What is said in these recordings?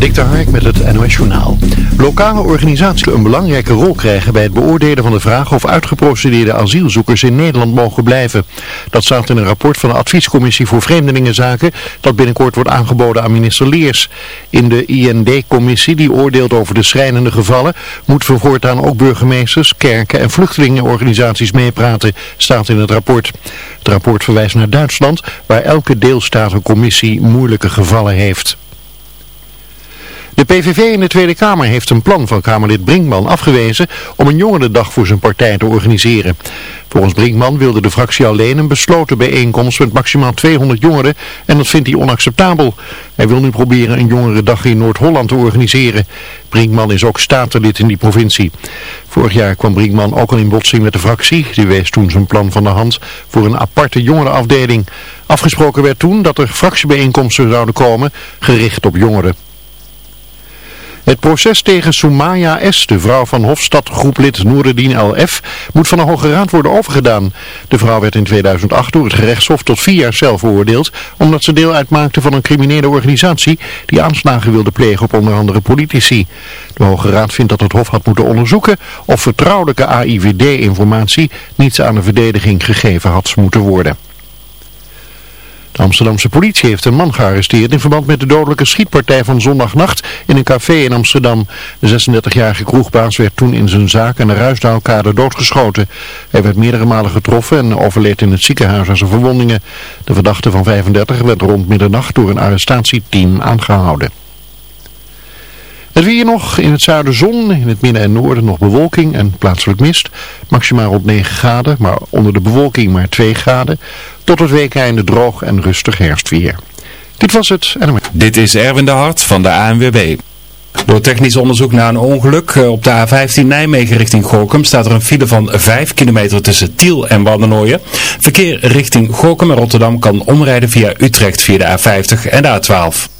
Dikter Hark met het NOS Journaal. Lokale organisaties een belangrijke rol krijgen bij het beoordelen van de vraag of uitgeprocedeerde asielzoekers in Nederland mogen blijven. Dat staat in een rapport van de Adviescommissie voor Vreemdelingenzaken dat binnenkort wordt aangeboden aan minister Leers. In de IND-commissie die oordeelt over de schrijnende gevallen moeten voortaan ook burgemeesters, kerken en vluchtelingenorganisaties meepraten, staat in het rapport. Het rapport verwijst naar Duitsland waar elke deelstaat een commissie moeilijke gevallen heeft. De PVV in de Tweede Kamer heeft een plan van Kamerlid Brinkman afgewezen om een jongerendag voor zijn partij te organiseren. Volgens Brinkman wilde de fractie alleen een besloten bijeenkomst met maximaal 200 jongeren en dat vindt hij onacceptabel. Hij wil nu proberen een jongerendag in Noord-Holland te organiseren. Brinkman is ook statenlid in die provincie. Vorig jaar kwam Brinkman ook al in botsing met de fractie. Die wees toen zijn plan van de hand voor een aparte jongerenafdeling. Afgesproken werd toen dat er fractiebijeenkomsten zouden komen gericht op jongeren. Het proces tegen Soumaya S., de vrouw van Hofstadgroeplid Noureddin LF, moet van de Hoge Raad worden overgedaan. De vrouw werd in 2008 door het gerechtshof tot vier jaar cel veroordeeld, omdat ze deel uitmaakte van een criminele organisatie die aanslagen wilde plegen op onder andere politici. De Hoge Raad vindt dat het Hof had moeten onderzoeken of vertrouwelijke AIVD-informatie niets aan de verdediging gegeven had moeten worden. De Amsterdamse politie heeft een man gearresteerd in verband met de dodelijke schietpartij van zondagnacht in een café in Amsterdam. De 36-jarige kroegbaas werd toen in zijn zaak aan de Ruisdaalkade doodgeschoten. Hij werd meerdere malen getroffen en overleed in het ziekenhuis aan zijn verwondingen. De verdachte van 35 werd rond middernacht door een arrestatieteam aangehouden. Het weer nog, in het zuiden zon, in het midden en noorden nog bewolking en plaatselijk mist. Maximaal rond 9 graden, maar onder de bewolking maar 2 graden. Tot het weekeinde droog en rustig herfstweer. Dit was het. Dit is Erwin de Hart van de ANWB. Door technisch onderzoek naar een ongeluk eh, op de A15 Nijmegen richting Gorkum staat er een file van 5 kilometer tussen Tiel en Waddenooien. Verkeer richting Gorkum en Rotterdam kan omrijden via Utrecht via de A50 en de A12.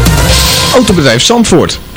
Autobedrijf Zandvoort.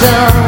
long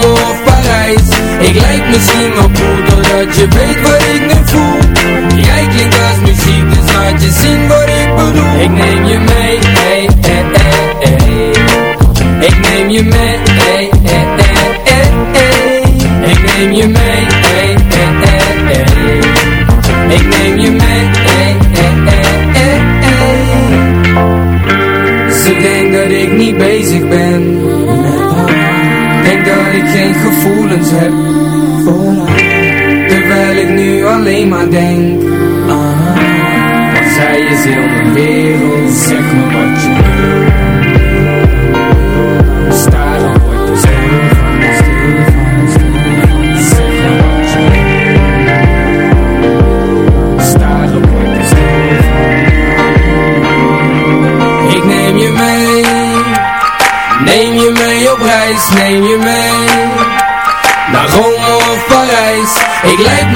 Parijs Ik lijk misschien wel cool Doordat je weet wat ik nu voel Jij klinkt als muziek Dus laat je zien wat ik bedoel Ik neem je mee hey, hey, hey. Ik neem je mee hey, hey, hey. Ik neem je mee hey, hey, hey. Ik neem je mee hey, hey, hey, hey. Ze denkt dat ik niet bezig ben ik gevoelens heb voor Terwijl ik nu alleen maar denk ah, Wat zij is in de wereld Zeg me wat je wil. Staar op wat je zegt Neem je mee op reis, neem je mee.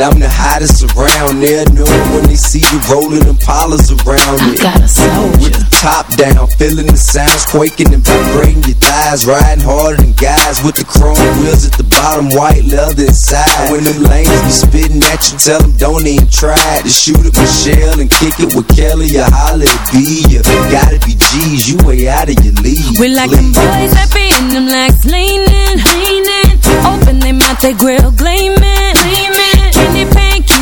it, I'm the hottest around there. Know when they see you rolling them polars around I it. got a soldier. With the top down, feeling the sounds quaking and vibrating your thighs. Riding harder than guys with the chrome wheels at the bottom, white leather inside. When them lanes be spitting at you, tell them don't even try to shoot at Michelle and kick it with Kelly or holler at B. You gotta be G's, you way out of your league. We like them boys that be in them legs leaning, leaning. Open they mouth, they grill gleaming.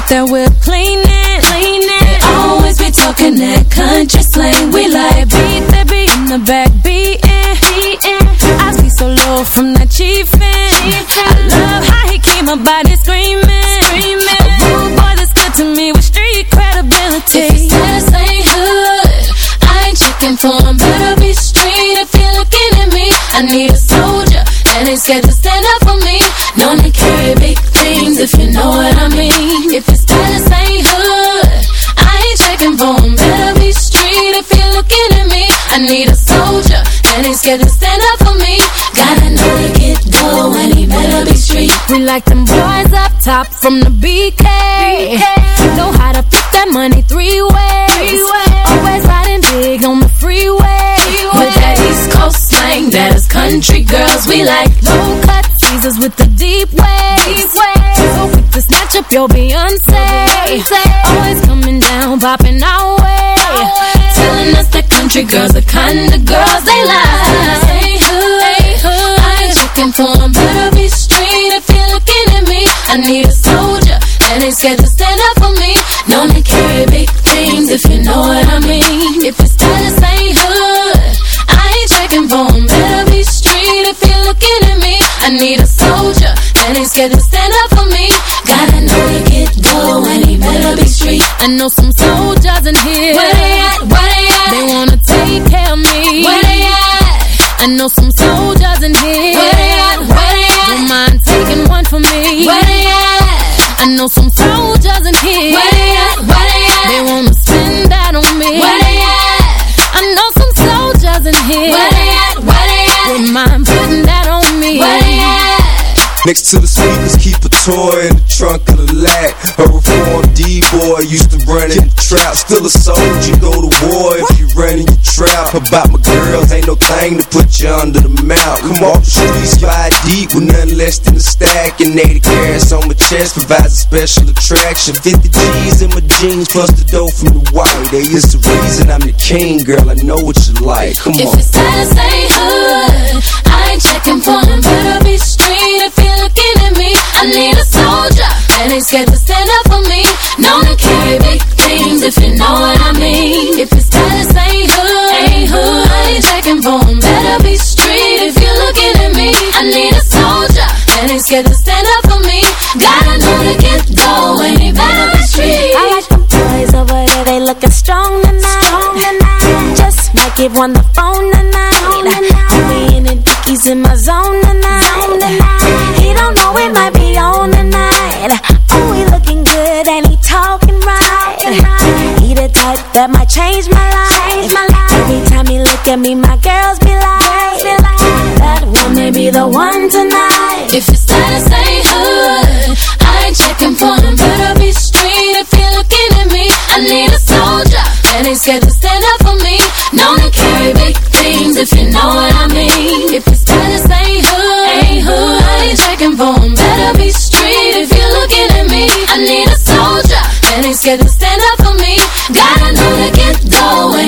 Candy paint, keep that whip cleaning, cleaning. They always be talking that country slang. We like beat that be in the back beating, beating. I see so low from that chiefin'. I love how he keep my body screaming, screaming. A rude boy that's good to me with street credibility. If his status ain't hood, I ain't checking for him. Better be straight if you're looking at me. I need a soldier that ain't scared to stand up for me. Known to carry big things if you know what I mean. If his status ain't hood, I ain't checking for him. Better be straight if you're looking at me. I need a soldier that ain't scared to stand up for me. Gotta know to get going, he better be street. We like them boys up top from the BK. Know how to put that money three ways. Country girls we like. Low cut teasers with the deep waves. So quick to snatch up your Beyonce. Always coming down, popping our way. Telling us that country girls the kind of girls they like. Ain't hood, I ain't checking for 'em. Better be straight if you're looking at me. I need a soldier that ain't scared to stand up for me. Known to carry big things if you know what I mean. If his status ain't hood, I ain't checking for. Better need a soldier that ain't scared to stand up for me. Gotta know to get going, he better be street. I know some soldiers in here. Where they at? Where they at? They wanna take care of me. Where they at? I know some soldiers Next to the speakers, keep a toy in the trunk of the lag. A reformed D-boy used to run in the trap. Still a soldier, go to war if you run in your trap. About my girls, ain't no thing to put you under the mouth. Come off the streets, five deep with nothing less than a stack. And 80 carats on my chest provides a special attraction. 50 G's in my jeans, plus the dough from the white. There is the reason I'm the king, girl. I know what you like. Come If on. his status ain't hood, I ain't checking for him. Better be I need a soldier that ain't scared to stand up for me. Known to carry big things if you know what I mean. If his status ain't hood, ain't hood, I ain't checking for him. Better be straight if you're looking at me. I need a soldier that ain't scared to stand up for me. Gotta know to get going, he better be straight. I like them boys over there, they looking strong tonight. Strong tonight. Just might give one the phone tonight. Homie in the dickies in my zone tonight. That might change my life. Every time he look at me, my girls be like, that one may be the one tonight. If his status ain't hood, I ain't checking for him. Better be straight if you're looking at me. I need a soldier that ain't scared to stand up for me. Known to carry big things if you know what I mean. If his status to stand up for me. Gotta know to get going,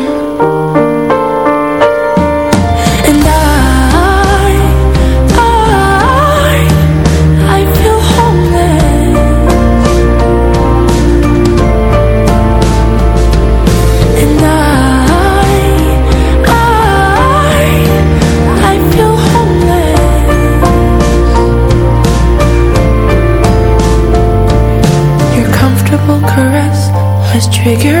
trigger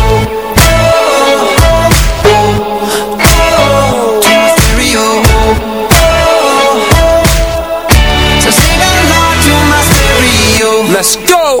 Let's go!